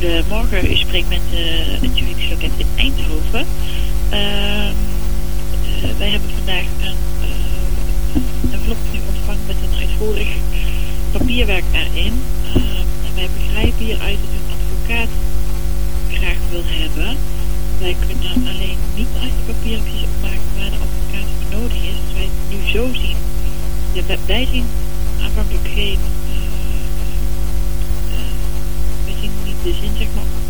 goedemorgen. U spreekt met het juridisch loket in Eindhoven. Uh, wij hebben vandaag een uh, envelop nu ontvangen met een uitvoerig papierwerk erin. en wij begrijpen hieruit dat een advocaat graag wil hebben. Wij kunnen alleen niet uit de papiertjes opmaken waar de advocaat voor nodig is. Als wij het nu zo zien. Ja, wij zien aanvankelijk geen in 技术